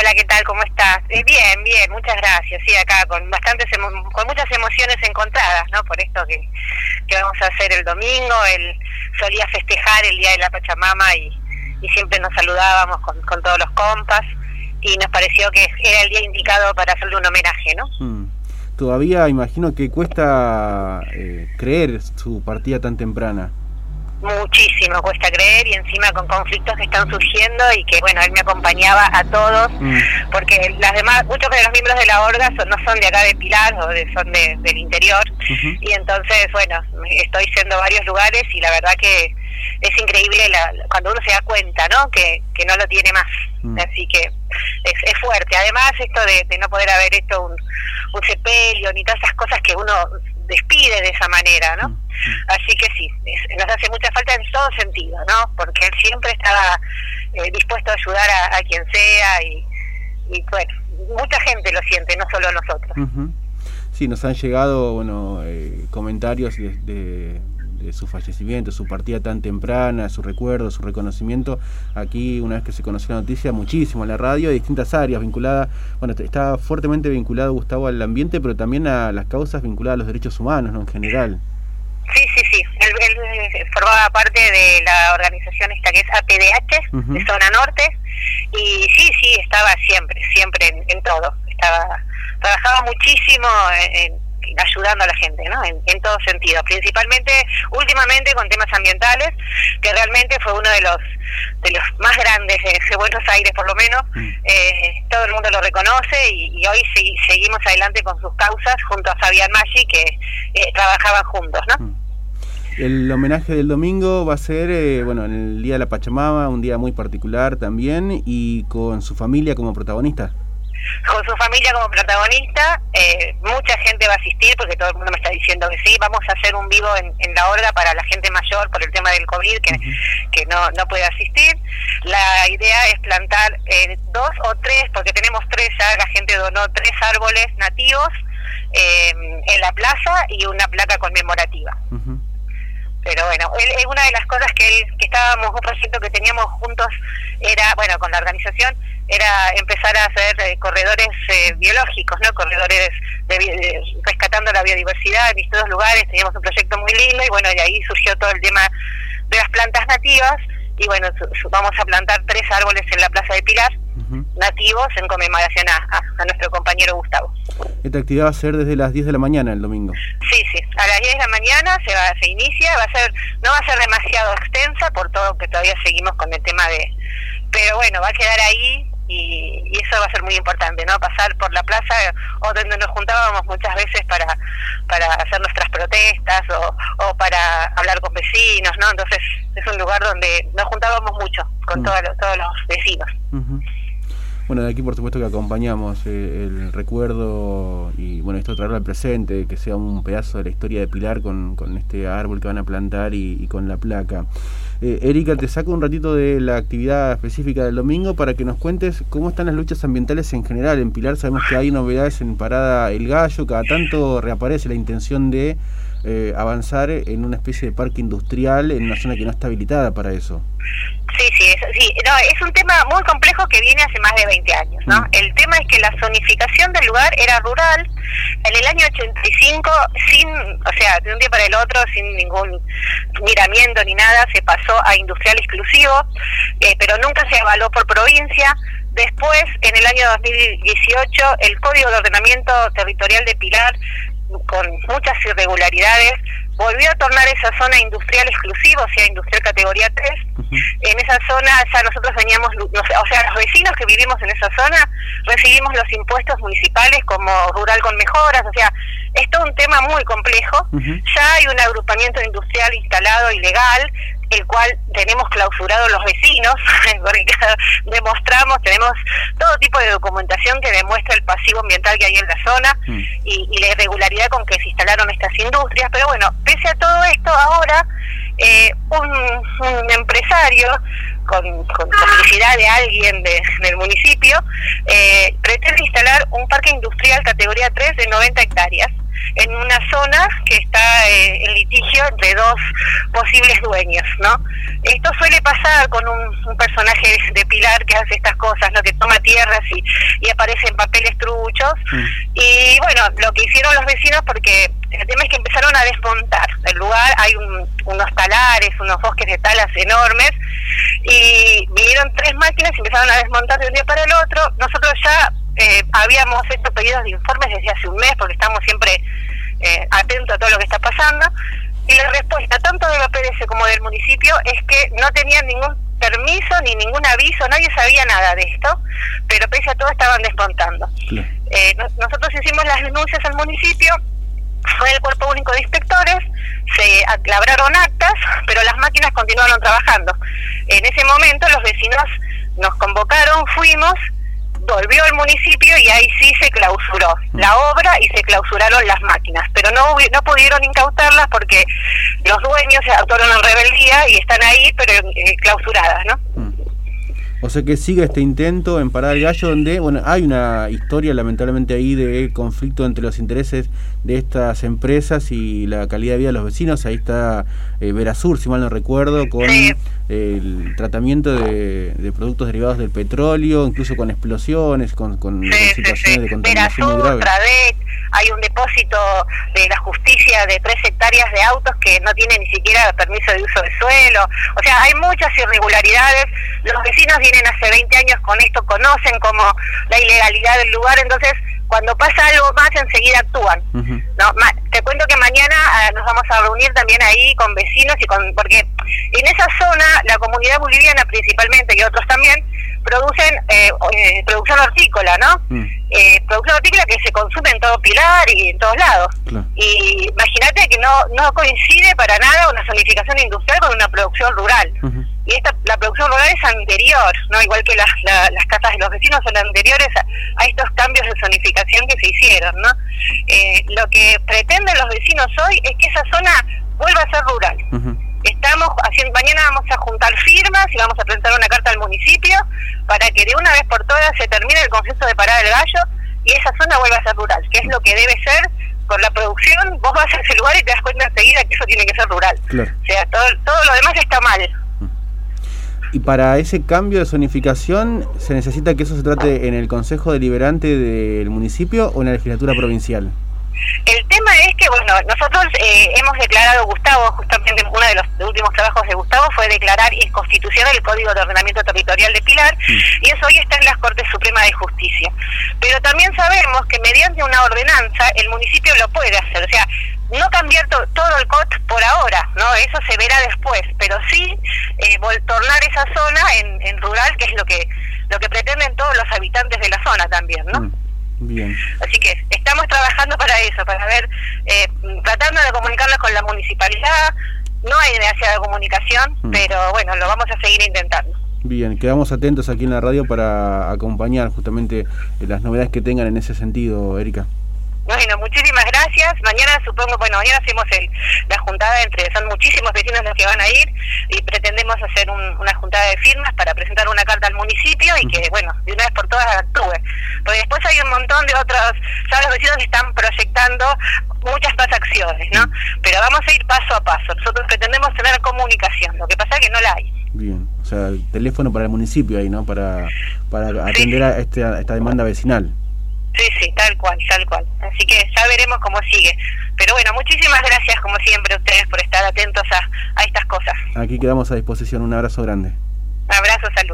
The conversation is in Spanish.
Hola, ¿qué tal? ¿Cómo estás? Eh, bien, bien, muchas gracias. Sí, acá con bastantes con muchas emociones encontradas, ¿no? Por esto que, que vamos a hacer el domingo. Él solía festejar el Día de la Pachamama y, y siempre nos saludábamos con, con todos los compas y nos pareció que era el día indicado para hacerle un homenaje, ¿no? Mm. Todavía imagino que cuesta eh, creer su partida tan temprana muchísimo, cuesta creer, y encima con conflictos que están surgiendo y que, bueno, él me acompañaba a todos, mm. porque las demás, muchos de los miembros de la orga no son de acá de Pilar, o de, son de, del interior, y entonces, bueno, estoy yendo a varios lugares y la verdad que es increíble la, cuando uno se da cuenta, ¿no? Que, que no lo tiene más. Mm. Así que es, es, fuerte. Además, esto de, de no poder haber hecho un, un sepelio ni todas esas cosas que uno despide de esa manera, ¿no? Mm. Así que sí, nos hace mucha falta en todo sentido, ¿no? Porque él siempre estaba eh, dispuesto a ayudar a, quien sea y, y, bueno, mucha gente lo siente, no solo nosotros. Sí, nos han llegado, bueno, eh, comentarios de, su fallecimiento, su partida tan temprana, su recuerdo, su reconocimiento. Aquí, una vez que se conoció la noticia, muchísimo en la radio, de distintas áreas vinculadas, bueno, está fuertemente vinculado Gustavo al ambiente, pero también a las causas vinculadas a los derechos humanos, ¿no? En general. Sí, sí, sí. Él, eh, formaba parte de la organización esta que es APDH, de Zona Norte, y sí, sí, estaba siempre, siempre en, todo. Estaba, trabajaba muchísimo en, ayudando a la gente, ¿no? En, en todo sentido. Principalmente, últimamente, con temas ambientales, que realmente fue uno de los de los más grandes de Buenos Aires, por lo menos. Mm. Eh, todo el mundo lo reconoce y, hoy seguimos adelante con sus causas junto a Fabián Maggi, que eh, trabajaban juntos, ¿no? Mm. El homenaje del domingo va a ser, eh, bueno, en el Día de la Pachamama, un día muy particular también, y con su familia como protagonista con su familia como protagonista. Eh, mucha gente va a asistir porque todo el mundo me está diciendo que sí. Vamos a hacer un vivo en, la orga para la gente mayor por el tema del COVID que, que no, no puede asistir. La idea es plantar eh, dos o tres, porque tenemos tres ya, la gente donó tres árboles nativos eh, en la plaza y una placa conmemorativa. Pero bueno, él, una de las cosas que, él, que estábamos, un proyecto que teníamos juntos era, bueno, con la organización, era empezar a hacer eh, corredores eh, biológicos, ¿no? Corredores de, rescatando la biodiversidad en distintos lugares. Teníamos un proyecto muy lindo y bueno, de ahí surgió todo el tema de las plantas nativas y bueno, vamos a plantar tres árboles en la Plaza de Pilar, nativos, en conmemoración a, nuestro compañero Gustavo. Esta actividad va a ser desde las 10 de la mañana el domingo. Sí, sí, a las 10 de la mañana se, va, se inicia, va a ser no va a ser demasiado extensa por todo que todavía seguimos con el tema de... Pero bueno, va a quedar ahí y, eso va a ser muy importante, ¿no? Pasar por la plaza o donde nos juntábamos muchas veces para, para hacer nuestras protestas o, o para hablar con vecinos, ¿no? Entonces es un lugar donde nos juntábamos mucho con mm. todos, los, todos los vecinos. Bueno, de aquí por supuesto que acompañamos eh, el recuerdo y bueno, esto traerlo al presente, que sea un pedazo de la historia de Pilar con, con este árbol que van a plantar y, con la placa. Eh, Erika, te saco un ratito de la actividad específica del domingo para que nos cuentes cómo están las luchas ambientales en general. En Pilar sabemos que hay novedades en Parada El Gallo, cada tanto reaparece la intención de eh, avanzar en una especie de parque industrial en una zona que no está habilitada para eso. Sí, sí, es, sí. No, es un tema muy complejo que viene hace más de 20 años. ¿no? Mm. El tema es que la zonificación del lugar era rural. En el año 85, sin, o sea, de un día para el otro, sin ningún miramiento ni nada, se pasó a industrial exclusivo, eh, pero nunca se avaló por provincia. Después, en el año 2018, el Código de Ordenamiento Territorial de Pilar con muchas irregularidades, volvió a tornar esa zona industrial exclusiva, o sea, industrial categoría 3. En esa zona ya nosotros veníamos, o sea, los vecinos que vivimos en esa zona recibimos los impuestos municipales como rural con mejoras, o sea, es todo un tema muy complejo. Ya hay un agrupamiento industrial instalado ilegal el cual tenemos clausurado los vecinos, porque demostramos, tenemos todo tipo de documentación que demuestra el pasivo ambiental que hay en la zona mm. y, la irregularidad con que se instalaron estas industrias. Pero bueno, pese a todo esto, ahora eh, un, empresario con, con complicidad de alguien del municipio eh, pretende instalar un parque industrial categoría 3 de 90 hectáreas en una zona que está eh, en litigio entre dos posibles dueños, ¿no? Esto suele pasar con un, personaje de Pilar que hace estas cosas, ¿no? Que toma tierras y, y aparece en papeles truchos. Mm. Y bueno, lo que hicieron los vecinos, porque el tema es que empezaron a desmontar el lugar, hay unos talares, unos bosques de talas enormes, y vinieron tres máquinas y empezaron a desmontar de un día para el otro. Nosotros ya eh, habíamos hecho pedidos de informes desde hace un mes, porque estamos siempre eh, atentos a todo lo que está pasando, y la respuesta tanto de la PDC como del municipio es que no tenían ningún permiso ni ningún aviso, nadie sabía nada de esto, pero pese a todo estaban desmontando. Eh, nosotros hicimos las denuncias al municipio, fue el Cuerpo Único de Inspectores, se labraron actas, pero las máquinas continuaron trabajando. En ese momento los vecinos nos convocaron, fuimos, volvió el municipio y ahí sí se clausuró la obra y se clausuraron las máquinas, pero no no pudieron incautarlas porque los dueños se actuaron en rebeldía y están ahí pero eh, clausuradas, ¿no? O sea que sigue este intento en Parada del Gallo, donde bueno hay una historia lamentablemente ahí de conflicto entre los intereses de estas empresas y la calidad de vida de los vecinos. Ahí está eh, Verasur, si mal no recuerdo, con el tratamiento de, productos derivados del petróleo, incluso con explosiones, con, situaciones de contaminación muy graves hay un depósito de la justicia de tres hectáreas de autos que no tiene ni siquiera permiso de uso de suelo. O sea, hay muchas irregularidades. Los vecinos vienen hace 20 años con esto, conocen como la ilegalidad del lugar, entonces cuando pasa algo más enseguida actúan. no, te cuento que mañana ah, nos vamos a reunir también ahí con vecinos y con porque en esa zona la comunidad boliviana principalmente y otros también producen eh, eh, producción hortícola, ¿no? Mm. Eh, producción hortícola que se consume en todo Pilar y en todos lados. Y imagínate que no, no coincide para nada una zonificación industrial con una producción rural. Y esta, la producción rural es anterior, ¿no? Igual que las, las casas de los vecinos son anteriores a, estos cambios de zonificación que se hicieron, ¿no? lo que pretenden los vecinos hoy es que esa zona vuelva a ser rural. Estamos haciendo, mañana vamos a juntar firmas y vamos a presentar una carta al municipio para que de una vez por todas se termine el concepto de parada del gallo y esa zona vuelva a ser rural, que es lo que debe ser por la producción. Vos vas a ese lugar y te das cuenta enseguida que eso tiene que ser rural. O sea, todo, todo lo demás está mal. Y para ese cambio de zonificación, ¿se necesita que eso se trate en el Consejo Deliberante del municipio o en la legislatura provincial? El tema es que, bueno, nosotros eh, hemos declarado, Gustavo, justamente uno de los últimos trabajos de Gustavo fue declarar inconstitucional el Código de Ordenamiento Territorial de Pilar, y eso hoy está en las Cortes Supremas de Justicia. Pero también sabemos que mediante una ordenanza el municipio lo puede hacer, o sea, no cambiar todo el COT por ahora, ¿no? Eso se verá después, pero sí eh, tornar esa zona en, rural, que es lo que lo que pretenden todos los habitantes de la zona también, ¿no? Mm. Bien. Así que estamos trabajando para eso, para ver, eh, tratando de comunicarnos con la municipalidad. No hay demasiada comunicación, mm. pero bueno, lo vamos a seguir intentando. Bien, quedamos atentos aquí en la radio para acompañar justamente las novedades que tengan en ese sentido, Erika. Bueno, muchísimas gracias. Mañana supongo, bueno, mañana hacemos el, la juntada entre, son muchísimos vecinos los que van a ir y pretendemos hacer una juntada de firmas para presentar una carta al municipio y que, bueno, de una vez por todas actúe. Porque después hay un montón de otros, ya los vecinos están proyectando muchas más acciones, ¿no? Pero vamos a ir paso a paso. Nosotros pretendemos tener comunicación, lo que pasa es que no la hay. Bien, o sea, el teléfono para el municipio ahí, ¿no? Para, para atender a, este, a esta demanda vecinal. Sí, sí, tal cual, tal cual. Así que ya veremos cómo sigue. Pero bueno, muchísimas gracias como siempre a ustedes por estar atentos a, a estas cosas. Aquí quedamos a disposición. Un abrazo grande. Un abrazo, salud.